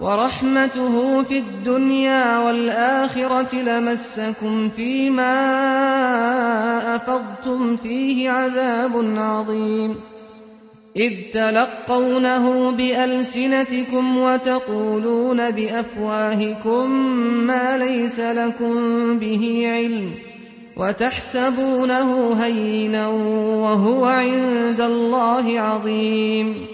ورحمته في الدنيا والآخرة لمسكم فيما أفضتم فيه عذاب عظيم. إذ تلقونه بألسنتكم وتقولون بأفواهكم ما ليس لكم به علم وتحسبونه هينا وهو عند الله عظيم.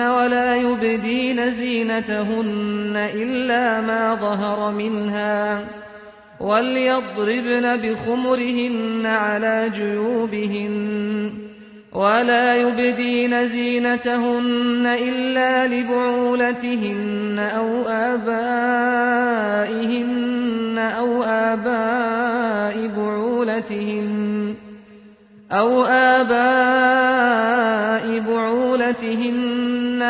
ولا يبدين زينتهن إلا ما ظهر منها وليضربن بخمرهن على جيوبهن ولا يبدين زينتهن إلا لبعولتهن أو آبائهن أو آباء بعولتهن أو آباء بعولتهن